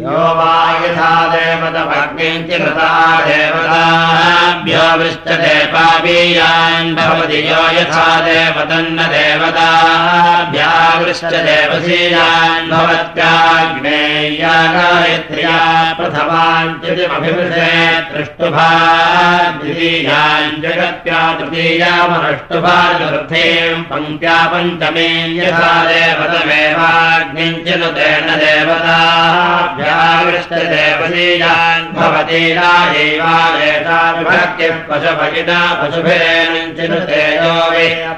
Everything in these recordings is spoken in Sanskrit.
यो वा यथा देवतमग्निञ्चिता देवताभ्यो वृष्टते पापीयान् भवति यो यथा देवतन्न देवताभ्या वृष्टदेवसीयान् भवत्याग्नेया गायत्र्या प्रथमाञ्चतिमभिवृषे तृष्टुभाद्वितीयान् जगत्या तृतीया मनष्टुभा तृतीयामनष्टुभाचतुर्थीम् पङ्क्त्या पञ्चमे यथा देवतमेवाग्निम् चिनुतेन देवताभ्या वृष्टदेवसीयान्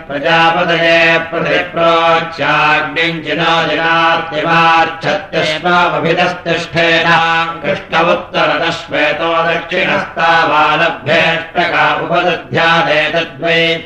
प्रजापतये प्रतिप्रोच्याग्निञ्चिनो दिनात्तिवाच्छत्यश्वाभिदस्तिष्ठेन कृष्णवुत्तरतश्वेतो दक्षिणस्तावालभ्येष्टका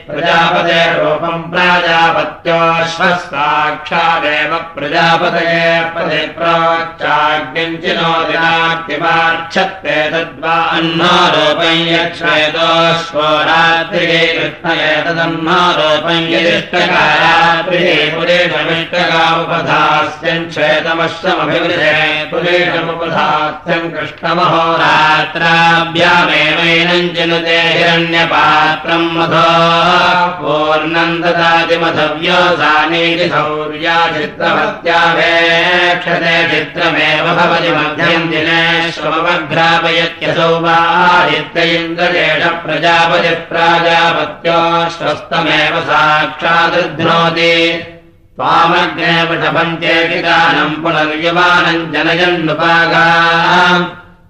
प्रजापते रूपम् प्राजापत्योऽश्वः साक्षादेव प्रजापतये प्रतिप्रोच्चाग्निञ्चिनो दिनाक्तिमार्च्छत्ते तद्वा अन्नारोपं यच्छ्वेतोऽश्वो रात्रिगे कृष्णये तदन्नारोपं यदिष्टकारात्रिगे पुरेशमिष्टका उपधास्यम् श्वेतमश्वमभिवृधे पुरेशमुपधास्यम् कृष्णमहोरात्राभ्यामेवैनम् चिनुते हिरण्यपात्रम् मधो पूर्णम् ददातिमधव्योसानीति सौर्या चित्रभत्याभेक्षते चित्रमेव भवति मध्यम् दिनेष्वमग्रापयत्यसौ वादित्य इन्द्रजेष प्रजापतिः प्राजापत्यो स्वस्तमेव साक्षादृध्नोति। त्वामग्ने वृषपञ्चेकिदानम् पुनर्यमानम् जनयन्नुपागा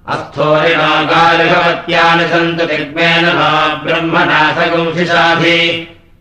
अस्थोरिणो गालिभवत्यानि सन्तु दिग्मेन नो ब्रह्मणासगुंसिषाधि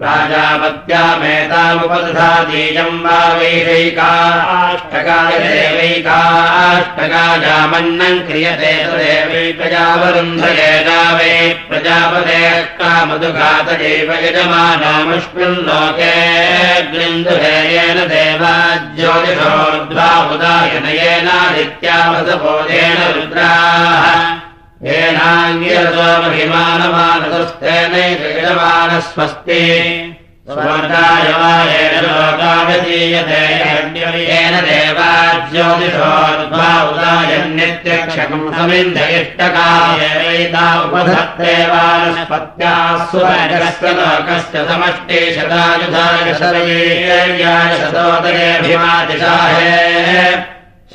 प्राजापत्यामेतामुपदधातीयम् वा वैषैकाष्टकाय देवैकाष्टकाजामन्नम् क्रियते तदेवैकजावरुन्धयेता वै प्रजापतेः कामदुघातयैव यजमानामस्मिन् लोके गृन्दुहेयेन देवा रुद्राः येनाङ्गिरसोमभिमानमानतस्थेनैकयजमानस्वस्ति स्वर्गाय वा येन लोकागतीयते येन देवा ज्योतिषोर्ध्वा उदायन्नित्यक्षकम् समिन्द इष्टकायैता उपधत्ते वानस्पत्याः सुरगस्य लोकस्य समष्टिशतायुधाय शतवीर्याय शतोदरेऽभिमातिशाहे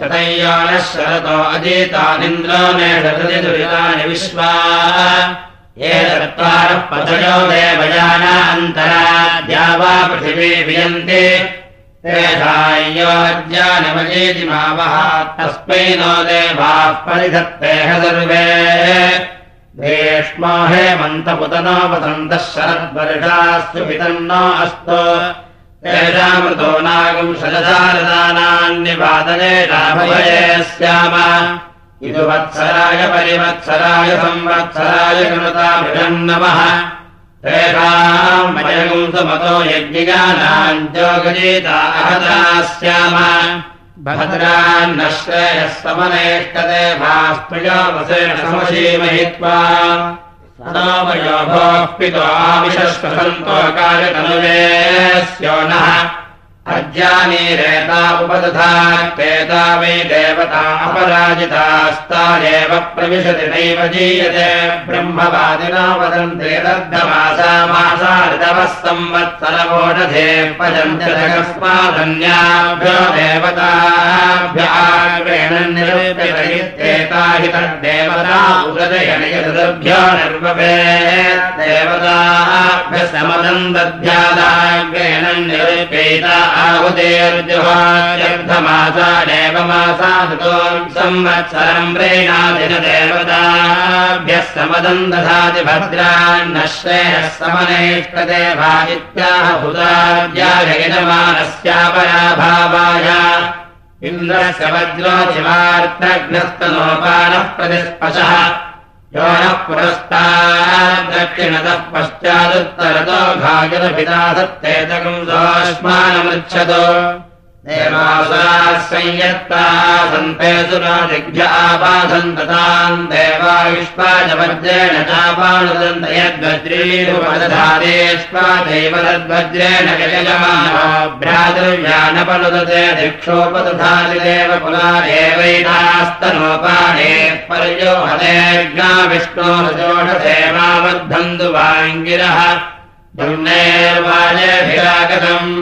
शतय्यानः शरतो अजीतानिन्द्रो मेषति दुरितानि विश्वा। ये चत्वारः पथयो देवयानान्तरा वा पृथिवी वियन्ति। तेषाय्योज्यानमजेति मावः तस्मै नो देवाः परिधत्तेह सर्वे ग्रीष्मो हेमन्तपुतनो वसन्तः शरद्वर्षास्तु पितन्नो अस्तु तेषामृतो नागम् शरदारदानान्यपादने लाभये स्याम। इदु वत्सराय परिवत्सराय संवत्सराय सुमतो यज्ञानाम् जोगजीता अहता स्याम। भद्रान्नश्रेयः समनेष्टते वसेन समशीमहित्वा सदामयो भोः नः अज्ञानीरेता उपदधा क्रेता वै देवता अपराजितास्तादेव प्रविशति नैव जीयते। ब्रह्मवादिना वदन्ते दग्धमासा मासा ऋतवः संवत्सरवोढधे पजन्त जगस्मादन्याभ्यो देवताभ्याग्रेण उदयनयदभ्यो निर्वपे देवताभ्यः समदम् दध्यादाग्रेण निरूप्येता आहुतेर्जुहार्धमासादेव मासादतो संवत्सरम् प्रेणादिन देवताभ्यः समदम् दधाति भद्रान्नश्रेयः समनेष्टदेवा इत्याह हुदाद्यायजमानस्यापराभावाय इन्द्रस्य वज्रोचिवार्तघ्नस्तनोपानः प्रतिस्पशः यो नः पुरस्तात् दक्षिणतः पश्चादुत्तरतो घायरपिता सत्येतकम् सोऽस्मानमृच्छतो संयत्ताः सन्ते सुरादिभ्य आपासन्तताम् देवायुष्पादवज्रेण चापानुदन्त यद्वज्रीरुपदधादेष्पादैव तद्वज्रेण भ्रातृव्यानपनुदते दिक्षोपदधादिदेव पुरादेवैतास्तनोपाने पर्योहदेज्ञा विष्णोरजोषसेवावर्धन्तु वाङ्गिरः पुण्यैर्वाजभिरागतम्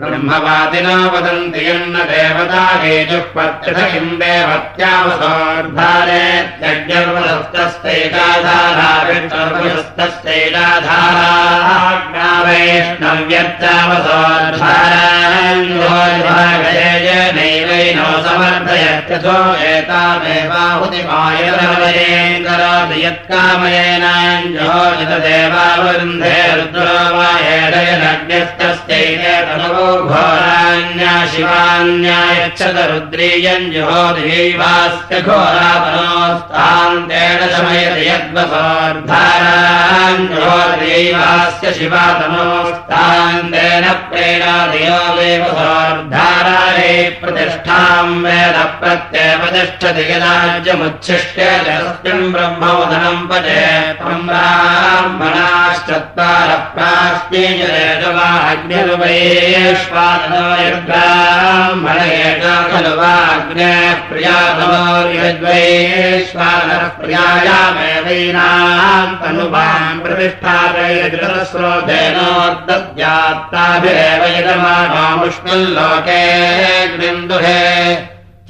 ब्रह्मवादिनो वदन्ति यन्न देवता हेजुःपत्यथ किम् देवत्यावसोर्धारेत्यज्ञर्वदस्तस्यैकाधारास्तस्यैकाधारा वैष्णव्यत्यावसोर्धारान्यैवैनो समर्थयत्यथो एतामेवाहुतिमायरवयेङ्करोति यत्कामयेनाञ्जो यतदेवावरुन्धे रुद्रो वा एडयनज्ञस्तस्यैते तमवो घोरान्या शिवान्यायच्छत रुद्रीयम् जुहोदैवास्य घोरातनोस्तान्तेन शमयति यद्वसोर्धाराञ्जुहोदैवास्य शिवातनोस्तान्तेन प्रेणादयो देव सोर्धाराये प्रतिष्ठाम् वेद प्रत्ययपतिष्ठति यदाज्यमुच्छिष्य जस्मिन् ब्रह्मोदनम् पदे त्वम् ब्राह्मणाश्चत्वारः प्रास्त्येजवाग्निर्वैश्वादनो यद्ब्राह्मण एष खलु वाग्नेः प्रियातमोर्यद्वैश्वानः प्रियायामेवैनाम् तनुवाम् प्रतिष्ठात्रयस्रोधेनोर्दद्यात्ताभिरेव यजमानामुष्णल्लोके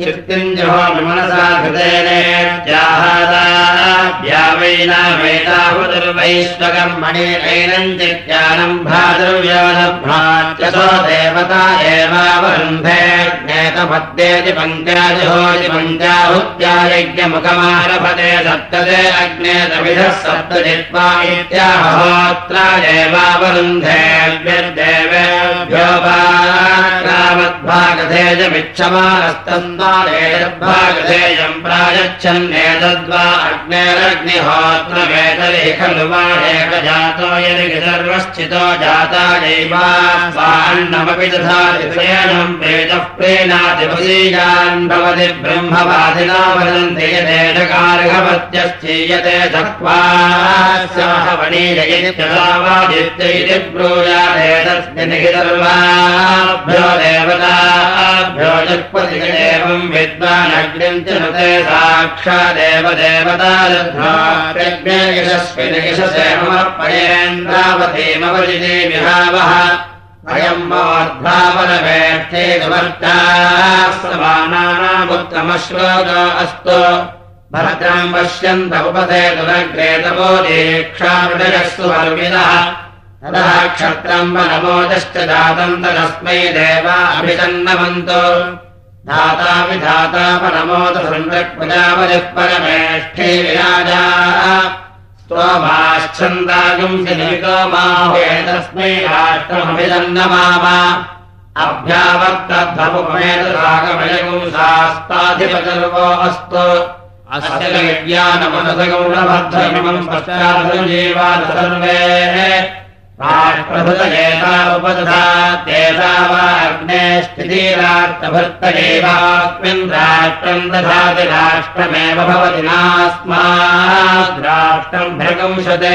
विमनसा कृतेनेत्याहादाभ्यावैनामेताहुदुर्वैश्वकर्मणि नैनम् चित्यानम् भादुर्व्योनभ्रात्यसो देवता एवावरुन्धे ज्ञेतपद्येति पञ्चाजुहोति पञ्चाहुत्यायज्ञमुखमारभते सप्तदे अग्नेतविधः सप्तजित्वा इत्याहोत्रा एवावरुन्धेभ्यर्देवेभ्यो भागधेयमिच्छमानस्तन्दारेर्भागधेयम् प्रायच्छन्नेतद्वा अग्नेरग्निहोत्रमेतरे खलु वा एकजातो यदि सर्वश्चितो जातायैवान्नमपि तथा विषयणम् प्रेतः प्रेणादिपदीयान् भवति ब्रह्मवादिना वदन्ति यदेशकारघवत्यश्चीयते चक्वावणीयवादित्यैति ब्रूयादेतस्मिन् हि सर्वाभ्यो देवताभ्यो जक्पति एवम् विद्वानग्निम् च नुते साक्षादेव देवता यशस्विन यशसेमर्पयेन्द्रावतीमवजिते विहावः। अयम् समानानामुत्तमश्लोक अस्तु। पश्यन्त उपथे दुरग्रेतपो दीक्षामृडयस्तु वर्विदः तदा क्षत्रम् वनमोदश्च दातन्तरस्मै देवा अभितन्नमन्तो धाता विधाता परमोदसृण्डक्पजावजः परमेष्ठे विराजाः स्तोमाच्छन्दागुंसि निको माहुेतस्मै राष्ट्रमभिदन्नमाम अभ्यावक्तभुमेतरागमयगुंसास्ताधिपचर्वो अस्तु अस्य विज्ञानमनसगौणभद्रमिमम् पश्चादनुजीवान् सर्वे राष्ट्रभृतयेता उपदधा तेषा वा अग्ने स्थितिराष्ट्रभृत्तयैवास्मिन् राष्ट्रम् दधाति राष्ट्रमेव भवति नास्माद्राष्ट्रम् भृगंशते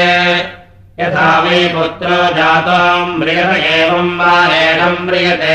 यथा वै पुत्रो जाताम् म्रियत एवम् वा एनम् म्रियते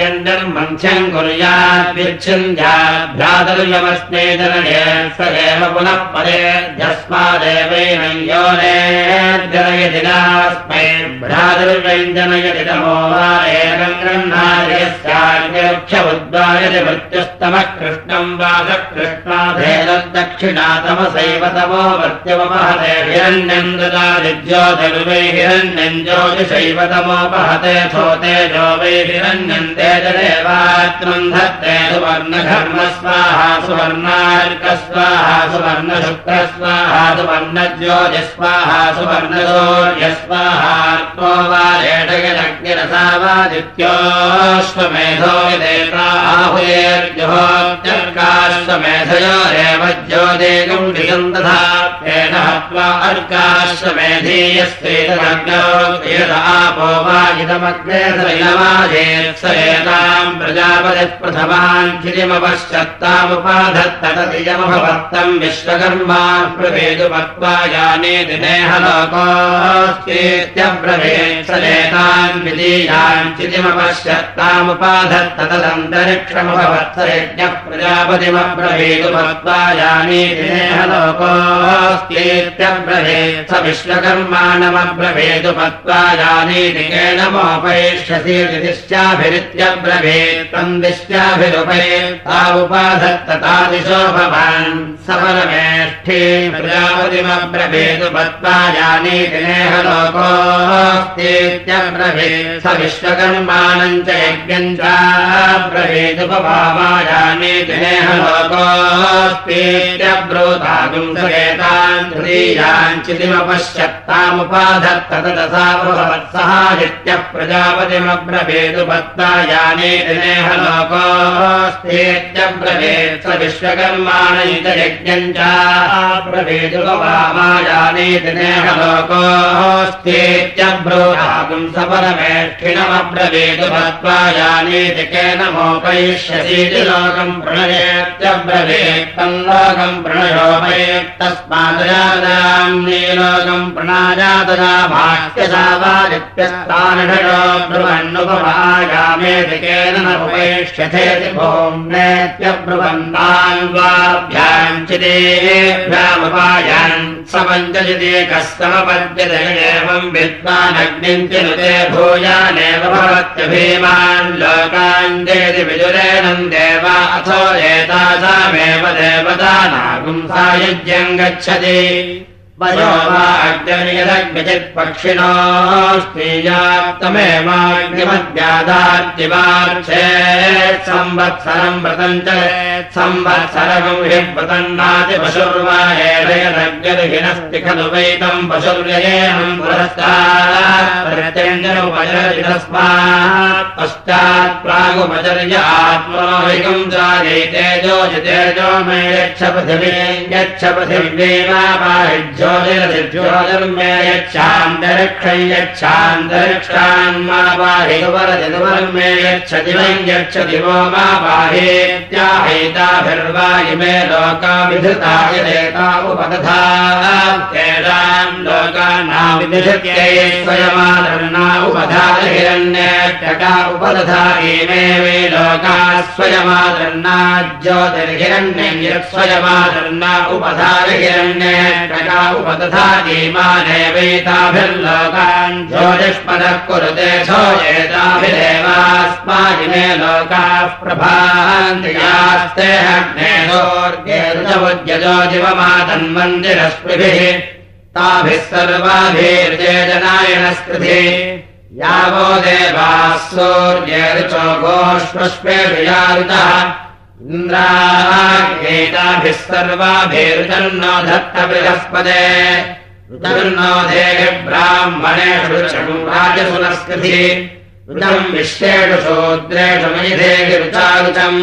यञ्जन्मन्थ्यम् कुर्याद्विच्छिन्द्याभ्रातर्यमस्मै जनये स एव पुनः परे यस्मादेवैनम् योनेर्जनयति नास्मै भ्रातर्व्यञ्जनयति तमो वा एकम् गृह्णाति यस्यान्यरुक्षवद्वायति मृत्युस्तमः कृष्णम् वा स कृष्णाधेनद्दक्षिणातमसैव तमो मृत्युमपहते हिरण्यम् ददादिज्योतिर्वै हिरण्यम् ज्योतिषैव तमोपहते थोते जो वै हिरण्यम् तेजदेवात्मम् धत्ते सुवर्णघर्म स्वाहा सुवर्णार्क स्वाहा सुवर्णशुक्र स्वाहा सुवर्णज्योति स्वाहा सुवर्णदोर्य स्वाहात्मो वा रेटयनग्निरसावादित्योऽश्वमेधो देवाहुयेर्जुहोत्यर्काश्वमेधयोरेव ज्योतिगम् दिगम् तथा तेन हत्वा अर्काश्वमेधीयस्तेन वा इदमग्ने विश्वकर्मा प्रभेदुमत्वा याने दिनेह लोकोस्तीत्यब्रवेत् सयेतान् विलीयाञ्चिमपश्चत्तामुपाधत्तदन्तरिक्षमभवत्सयज्ञः याने दिनेह स विश्वकर्माणमब्रभेदुमत्वा याने दिनेन मोपयिष्यसि दिश्चाभिरित्यब्रभेत् तम् दिश्चाभिरुपयेत् तावुपाधत्ततादिशो भवान् सफलमेष्ठे प्रजापतिमब्रभेदुमत्वा याने दिनेह लोकोऽस्त्येत्यब्रभेत् स विश्वकर्माणम् च यज्ञम् चाब्रभेदुपभावायाने दिनेह लोकोऽस्त्येत्यब्रोधागुम् सवेतान् तृतीयाञ्चितिमपश्यत्तामुपाधत्त तदसा भवत्सहादित्यः प्रजापतिमब्रभेदुपत्ता याने दिनेह लोकोऽस्त्येत्यब्रभेत् स विश्वकर्माण च यज्ञम् चाब्रभेदुपभावायाने दिनेह लोकोऽस्त्येत्यब्रोधागुम् सफलमेष्ठिणमब्रवेदुभत्वा यानेति केन मोपयिष्यसीति लोकम् प्रणयेत्यब्रवेत् तल्लोकम् प्रणयोपयेत्तस्मादयादाम्ने लोकम् प्रणायातदा भाष्यसावादित्यस्तानिषयो ब्रुवन्नुपभायामेति केन न उपयिष्यथेति भोम्नेत्यब्रुवन्तान् वाभ्याम् चिदेभ्यामुपायान् समपद्यते एवम् विद्वानग्निम् च नुते भूयानेव भवत्यभीमान् लोकान् चेति विजुरेणम् देव अथो एतासामेव देवतानागुम् सायुज्यम् गच्छति वयो वा अग्नियदग्निचित्पक्षिणो स्त्रीयात्तमेवाग्निमद्यादार्चिवार्चेत् संवत्सरम् व्रतम् च संवत्सरम् हि व्रतन्नाति पशुर्वा एषयदग्निर्हिनस्ति खलु वैतम् पशुर्ययेहम् पुरस्तात् तस्मात् पश्चात् प्रागुपचर्य आत्मनोहिकम् जायेतेजो जितेजो मे यच्छ पृथिवी यच्छ पृथिव्यैवाहिज्यो ज्योतिर्मे यच्छान्तरिक्षम् यच्छान्तरिक्षान्मा बाहिवरदिवर्मे यच्छ दिवम् यच्छ दिवो लोका विधृता यदेता उपदधा तेषाम् लोकानाविधृत्यै स्वयमादर्णा उपधाय हिरण्यटका उपदधा इमे वे लोका स्वयमादर्णा ज्योतिर्हिरण्यम् यत्स्वयमादर्णा उपधाय हिरण्यटका उपदधातीमानेवैताभिर्लोकान् ज्योतिष्पदः कुरुते सो एताभिरेवास्माजिमे लोकाः प्रभान्तियास्ते अग्नेजोर्गेरुजवद्यजो दिवमातन्मन्दिरस्पृभिः ताभिः सर्वाभिर्जे जनायनस्कृति यावो देवाः सूर्येरुचो गोष्पष्पेषुयारुतः इन्द्रागेताभिः सर्वाभिरुचन्नो धत्त बृहस्पदे ऋतन्नो देहि ब्राह्मणेषु राजसुनस्कृति ऋतम् विश्वेषु शूद्रेषु मयिधेहि रुचारुचम्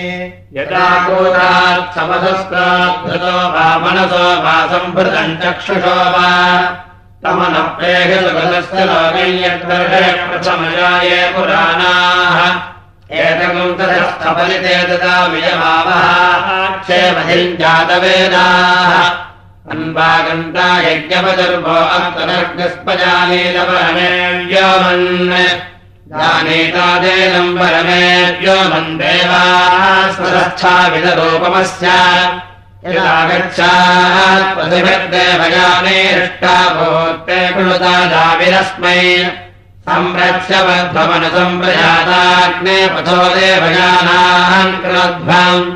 यदा कोदात् समधस्ताद्धृतो वा मनसो वा सम्भृतम् चक्षुषो वा तमनप्रेहितस्य लोकय्यद्वर्षे प्रथमयाये पुराणाः। एतकम् तथस्थफलिते तदा अन्वागन्ता यज्ञपदर्भो व्योमन् जानीतादेनम् परमेभ्यो मन्देवास्मरस्थाविदरूपमस्य यदागच्छात् प्रतिभद्देवयानेष्टा भूत्ते कृता दाविरस्मै। संरक्ष्यवध्वमनुसम्प्रजाताग्ने पथो देवयानान् कृध्वम्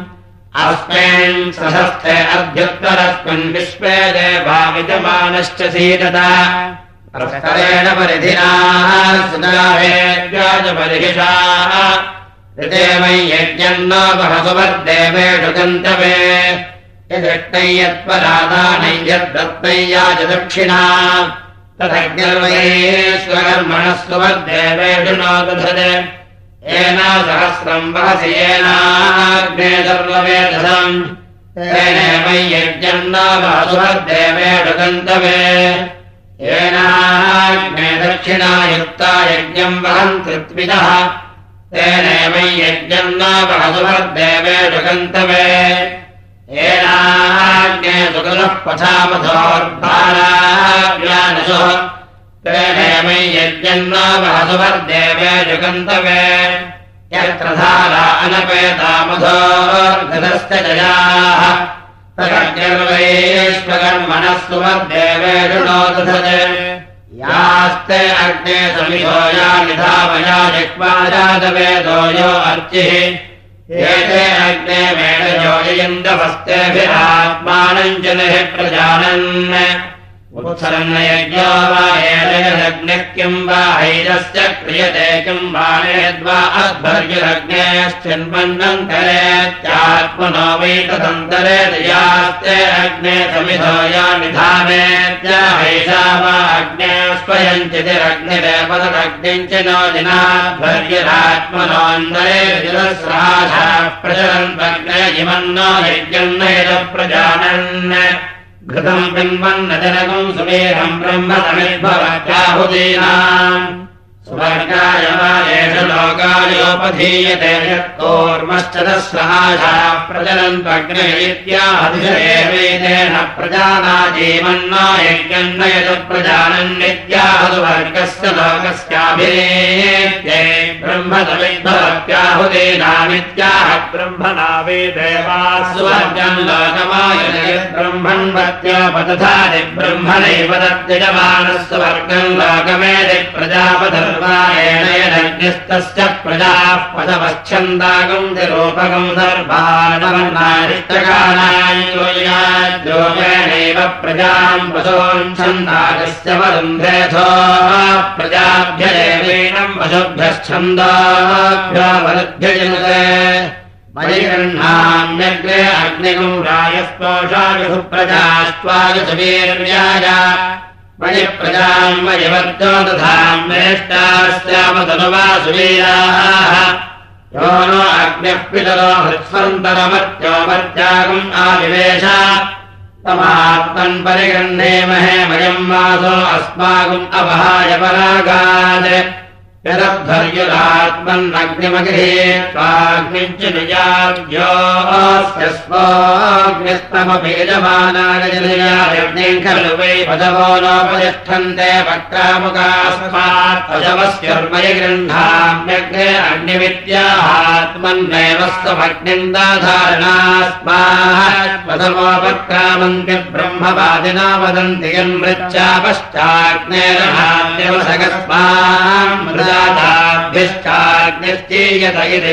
अस्मिन् सहस्ते अध्युत्तरस्मिन् विश्वे देवाविजमानश्च सीदता यज्ञम् न बहसुवर्देवेषु गन्तवे यदृष्टै यत्परादानै यद्दत्तै याच दक्षिणा। तथज्ञर्वयेष्वकर्मणः सुवर्देवेषु न दधते येन सहस्रम् वहसि येनाग्ने सर्ववेदसम् तेनैव यज्ञम् न बहसुवर्देवेषु गन्तवे येनाग्ने दक्षिणायुक्ता यज्ञम् वहन्ति त्विदः तेनैव यज्ञम् न बहसुवर्देवेषु गन्तवे येनाग्ने सुगुलः पथामथोर्भाराव्यानसुः तेनैव यज्ञम् न बहसुवर्देवेषु गन्तवे यत्र धारा अनपेतामथोर्घतस्य जयाः सर्वैश्वकर्मणः सुमद्देवेषु नो दधते यास्ते अग्ने समिधो या निधामया जग्माजातवेदो यो अर्चिः। एते अग्ने मेणयोजयन्तवस्तेभिरात्मानम् जनः प्रजानन् उत्सरन्नयज्ञो वा एतयदग्निः किम् वा हैरस्य क्रियते किम् वा नेद्वा अध्वर्युरग्नेश्चिन्वन्नम् करेत्यात्मनो वैतदन्तरे निधानेत्य हैषा वा अग्ने स्वयम् चितिरग्निरेव तदग्निम् च नो दिनाध्वर्युरात्मनोऽन्तरे जलस्राशा प्रचलन्वग्ने इमन्नो यज्ञम् नैर घृतम् पिन्वन्नजनकम् सुमेहम् ब्रह्म समिद्भवत्याहुतीनाम् लोकायोपधीयते प्रजानाजीवन्न यज्ञम् न यत् प्रजानन्नित्याह सुवर्गस्य लोकस्याभिरेत्ये ब्रह्म समिद्भवत्याहुतीनामित्याह ब्रह्मणा वेदेवा स्वर्गम् लोकमायत् ब्रह्मण्वत्योपदधाति ब्रह्मणैव तद्यजमानः स्वर्गम् लोकमेदि यदग्निस्तस्य प्रजाः पदवच्छन्दागम् निरूपकम् सर्वाणवन्नारिष्टकानायोपेणैव प्रजाम् पशोन्छन्दागस्य वरुन्धेथो प्रजाभ्यदेवीणम् पशुभ्यश्छन्दाभ्यावरुभ्यजनुते परिगृह्णाम्यग्रे अग्निगम् रायस्पोषायुः प्रजास्त्वायुषवीर्याय मयिप्रजाम् मयिवर्जो दधाम् मेष्टास्यामतनुवासुवीराः यो नो अग्निः पितरो हृत्स्वन्तरमर्त्यो मर्त्यागम् आविवेश तमात्मन् परिगृह्णेमहे वयम् वासो अस्माकम् अपहाय परागात् यदध्वर्युरात्मन्नग्निमगृहेत्वाग्निम् च निजाभ्योऽस्य स्वाग्निस्तमपि यजमानागजनयाग्निम् खलु वै पदवो नोपतिष्ठन्ते स्वभग्निम् दाधारणास्मात् पदमोपक्रामन्ति ब्रह्मवादिना वदन्ति यन्मृच्छा पश्चाग्नेरहाद्यवसगस्मान्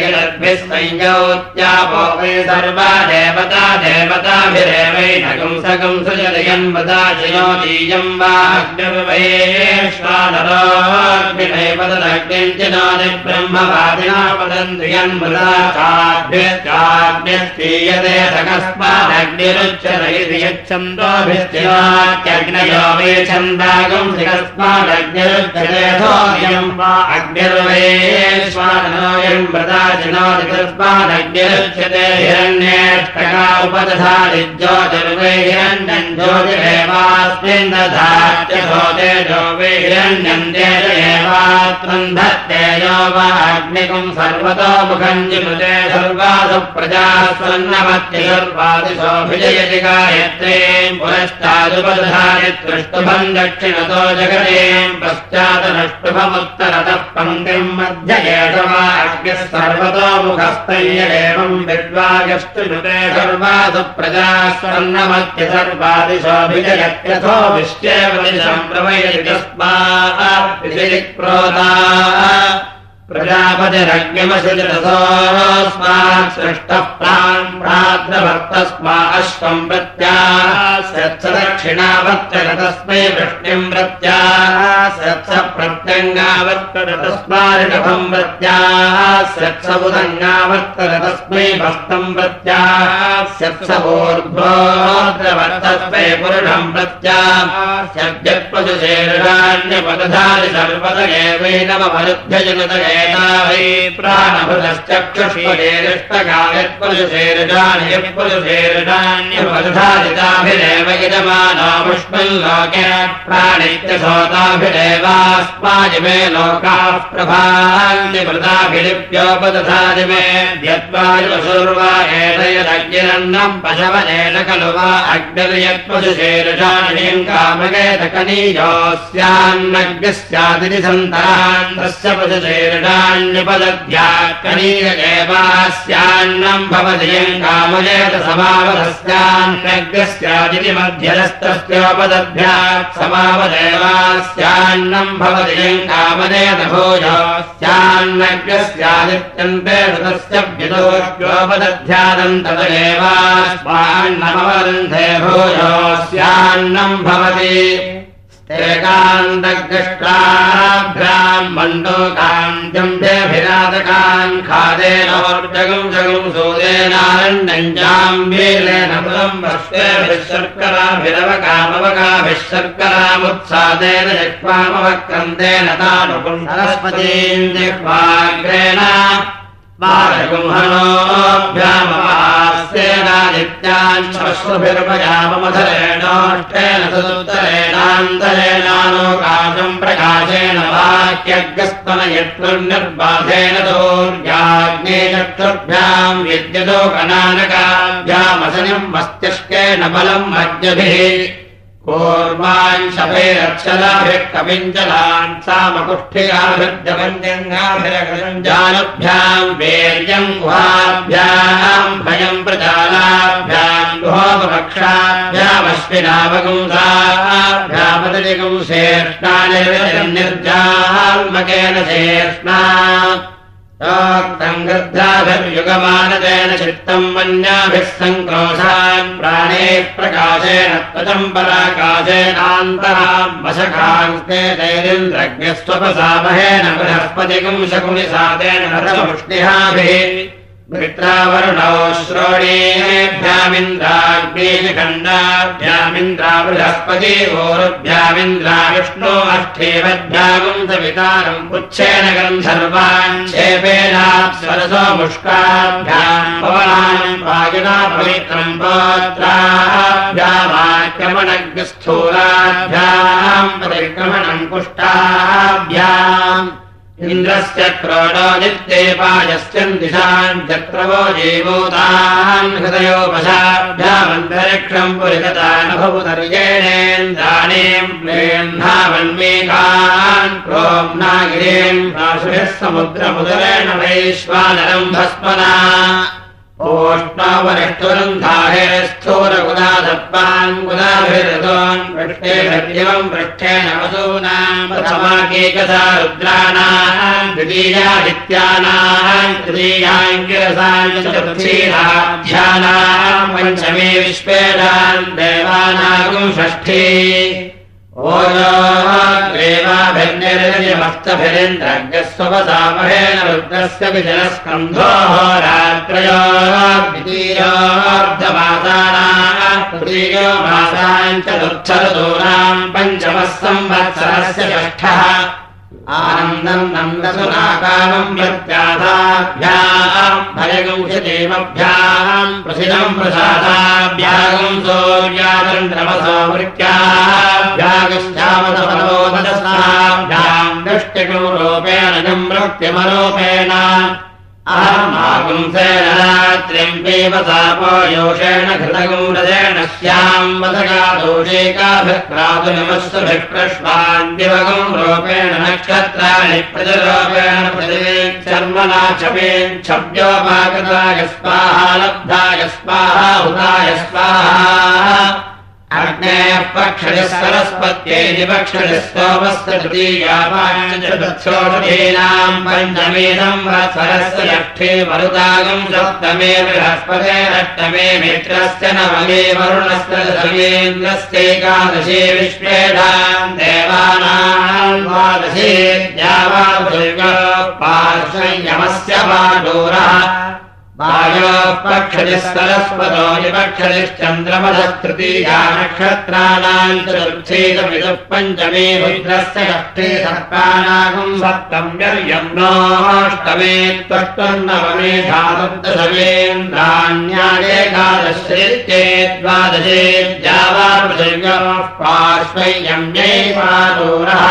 यदद्भिः संयोत्यापो वै सर्वा देवता देवताभिरेवैनकं सकं सुजलयन् वदा चिनोदीयं वा अग्निर्वैश्वानरोग्निनैव तदग्निञ्चिनादि ब्रह्मवादिना वदन्तु यन्मुदा चाभ्यश्चाग्निश्चीयते सकस्मादग्निरुच्यत इति यच्छन्दोभिश्चिनात्यग्नयो वै छन्दागं कस्मादग्निरुच्यते वा अग्निर्वैश्वानोऽयं वदा चिनोति तस्मादग्निरुच्यते हिरण्येष्टका उपदधारिज्योतिर्वै हिरण्यं ज्योतिरेवास्मिन् दधात्यशोतेजो वै हिरण्यं तेजयेवात्मन् धत्तेजो वा अग्निकं सर्वतो मुखं जिमुते सर्वासु प्रजाः स्वन्नमत्य सर्वादिशोऽभिजयति गायत्रीं पुरश्चादुपदधारि त्रिष्टुभं दक्षिणतो जगतीं पश्चादनष्टुभमुत्तरतः पङ्क्तिं मध्ययेषवाग्निः सर्वतो मुखस्तय्येवं विद्वागष्टुनुते सर्वासु प्रजाः स्वर्णमत्य विश्चेव सम्प्रवयति तस्मात् क्रोधा प्रजापतिरग्निमसिरसोऽस्मात् सृष्टः प्रान् प्राद्रभक्तस्मा अश्वम् प्रत्यासत्स दक्षिणावर्तर तस्मै वृष्टिम् प्रत्यासत्स प्रत्यङ्गावर्तर तस्मारिषभम् प्रत्यासत्स उदङ्गावर्तर तस्मै भस्तम् प्रत्यासत्स ऊर्ध्वोद्रवर्तस्मै पुरुषम् एवैनमरुध्यजनत वै प्राणभुरश्चक्षुषेरुषाणियपुरुषेरुषाण्यपुरुषेरुषाण्यपदधारिताभिरेव इदमानामुष्मल्लोके प्राणित्यसोताभिरेवास्माजिमे लोकाः प्रभान्यकृताभिलिप्योपदधारिमे यद्वायुसुर्वा एतयदग्निरन्नम् पशवनेन खलु वा अग्निर्यत्पशुशेरुषाणिम् कामगेतकनीयोऽस्यान्नग्निः स्यादिति सन्तरान् तस्य पशुशेरुषाण्यपदध्या कनीयगेवास्यान्नम् भवति यम् कामयेत समावधस्यान्नग्रस्यादिति मध्यरस्तस्योपदभ्या समावदेवास्यान्नम् भवति यम् कामयेत भोजस्यान्नग्रस्यादित्यन्ते ऋतस्य व्युदोष्योपदध्यादम् तदेवास्मान्नमवरुन्धे भोजोऽस्यान्नम् भवति एकान्तग्रष्टाभ्याम् मण्डोकान् जम्भ्यभिरातकान् खादेनोर्जगम् जगम् सूदेनारण्यञ्जाम्बीलेन पुरम् वस्त्रेभिः शर्कराभिरवकामवकाभिः शर्करामुत्सादेन जक्वामवक्रन्देन तानुपुण्डरस्पतीम् जिह्वाग्रेण बालकुम्भनोऽभ्यामपास्तेनादित्यान् श्वश्रुभिर्भयाममधरेणोष्टेन तदुत्तरेणान्तरेणानोकाशम् प्रकाशेन वाक्यग्रस्तन यत्पुर्निर्बाधेन दोर्याग्ने चक्षुर्भ्याम् विद्यतोकनानकाभ्यामसनिम् मस्तिष्केन बलम् मज्जभिः कोर्मान् शभैरक्षलाभिः कविञ्जलान् सामकुष्ठिकाभिर्जवन्यङ्गाभिरगजानुभ्याम् वीर्यम् गुहाभ्याम् भयम् प्रजालाभ्याम् गुहोपवक्षाभ्यामश्विनावगुंसाभ्यामतिगुं शेष्णानि गृद्धाभिर्युगमानतेन चित्तम् मन्याभिः सङ्क्रोशान् प्राणेः प्रकाशेन त्वचम् पराकाशेनान्तराम् बृहस्पतिकम् शकुनिसादेन रथमुष्णिहाभिः मित्रावरुणौ श्रोणीभ्यामिन्द्राग्नेखण्डाभ्यामिन्द्रा बृहस्पति ओरुभ्यामिन्द्रा विष्णो अष्ठेवद्भ्यागुम् सवितारम् पुच्छेन क्षेपेनाप्सरसो मुष्काभ्याम् पवनान् वायुना पवित्रम् पोत्राभ्यामाक्रमणग्रस्थूलाभ्याम् परिक्रमणम् कुष्ठाभ्याम् इन्द्रस्य क्रोडो नित्येपायस्यन् दिशान् चक्रवो जीवोतान् हृदयोपशाभ्यामन्तरिक्षम् पुरिगतानुभवतर्येणेन्द्राणीम् प्रेन्धावन्मेकान् क्रोम्नागिरीम् राशुभिः समुद्रमुदरेण वैश्वानरम् भस्मना ओष्णावनिष्ठुरन्धारे स्थूरगुदाधत्पान् गुदाभिरतोन् पृष्ठे सत्यवम् पृष्ठेन वसूनाम् प्रथमाकेकसा रुद्राणाम् तृतीयाङ्गिरसाम् चतुर्थीराध्यानाम् पञ्चमे विश्वेदान् देवानागुम् षष्ठी ओजोग्रेवाभिर्निर्यमस्तभिरिन्द्रज्ञस्वसामहेन रुद्रस्य विजनस्कन्धोः रात्रयो द्वितीयोर्धमासानाम् तृतीयो मासाम् चतुर्थऋतूनाम् पञ्चमः संवत्सरस्य षष्ठः आनन्दम् नन्दसुनाकामम् प्रत्याधाभ्याम् भयगंशदेवभ्याम् प्रसिदम् प्रसादाभ्यागम् सोऽव्याचन्द्रमसो मृत्याभ्यागश्चामसमनोदशाभ्याम् दृष्टिगुरूपेण जमृत्यमरूपेण आमापुंसेन सापोयोषेण घृतगौरजेण स्याम् वदगादोषेकाभिक्रातुनिमस्वभिप्रश्वान्दिवगम् रूपेण नक्षत्राणि प्रजरूपेण पृथिवे चर्मना छव्योपाकृताय स्वाहा लब्धाय स्वाहा हुताय स्वाहा अग्नेः पक्षिः सरस्पत्यै सोमस्य तृतीयापाञ्चोषधीनाम् पञ्चमेदम् वत्सरस्य लक्षे मरुदागम् सप्तमे बृहस्पते अष्टमे मित्रस्य नवमे वरुणस्य दशमेन्द्रस्यैकादशे विश्वेदाम् देवानाम् द्वादशे पार्श्वयमस्य पाटोरः नक्षत्राणाम् चतुर्थेदमिदः पञ्चमे रुद्रस्य षष्ठे सर्पाणागम् सप्तम्यर्यम् नोष्टमे त्वष्टन्नवमे धातुर्दशमेन्द्राण्यायेकादशेत्ये द्वादशे द्यावा पृथिव्योः पार्श्वयम्यै पादोरः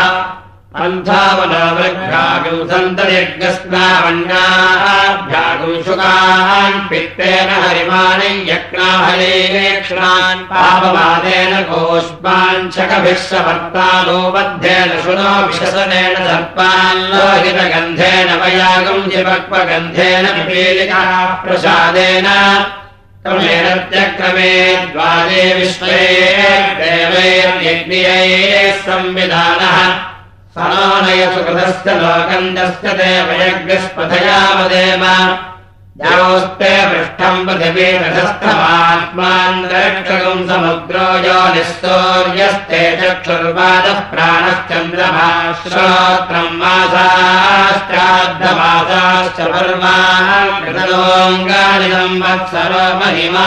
सन्तयज्ञस्नावण्याभ्यागौ शुकान् पित्तेन हरिमाणि यज्ञाहरेक्षणान् पापवादेन कोष्पाञ्चकभिश्वभर्तानो बद्धेन शुनो विशसनेन सर्पान् लोहितगन्धेन वयागम् जिपक्वगन्धेन पिपीलिका प्रसादेन। क्रमेण त्यक्रमे देवैर्यज्ञैः संविधानः सनानय सुकृतस्य लोकन्दस्य देवयज्ञस्पथयावदेव योस्ते पृष्ठम् पृथिवी रथस्थमात्मान्तरिक्षगम् समुद्रो यो निःस्तौर्यस्ते चक्षुर्वादः प्राणश्चन्द्रमा श्रोत्रम् मासाश्चाद्धमासाश्च पर्वाः कृतलोङ्गानि संवत्सरो महिमा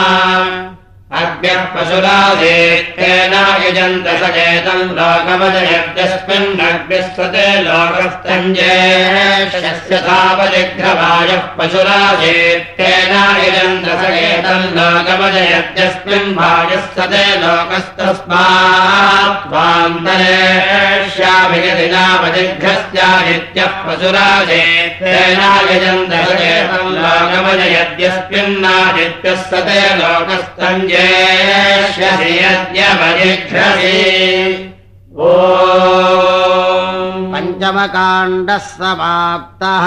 अद्यः पशुरादेन यजन्त सचेतम् लोकवजयद्यस्मिन्नग्निस्वते लोकस्तञ्जेष्यस्य तावजिघ्रवायः पशुरादेत्येन यजन्त सचेतम् लोकवजयद्यस्मिन् भाजस्वते लोकस्तस्मात् स्वान्तरेष्याभिगतिनावजिघ्रस्यादित्यः पशुरादेत्येन यजन्त सचेतम् लोकवजयद्यस्मिन्नादित्यः सते लोकस्तञ्जे ओ पञ्चमकाण्डः समाप्तः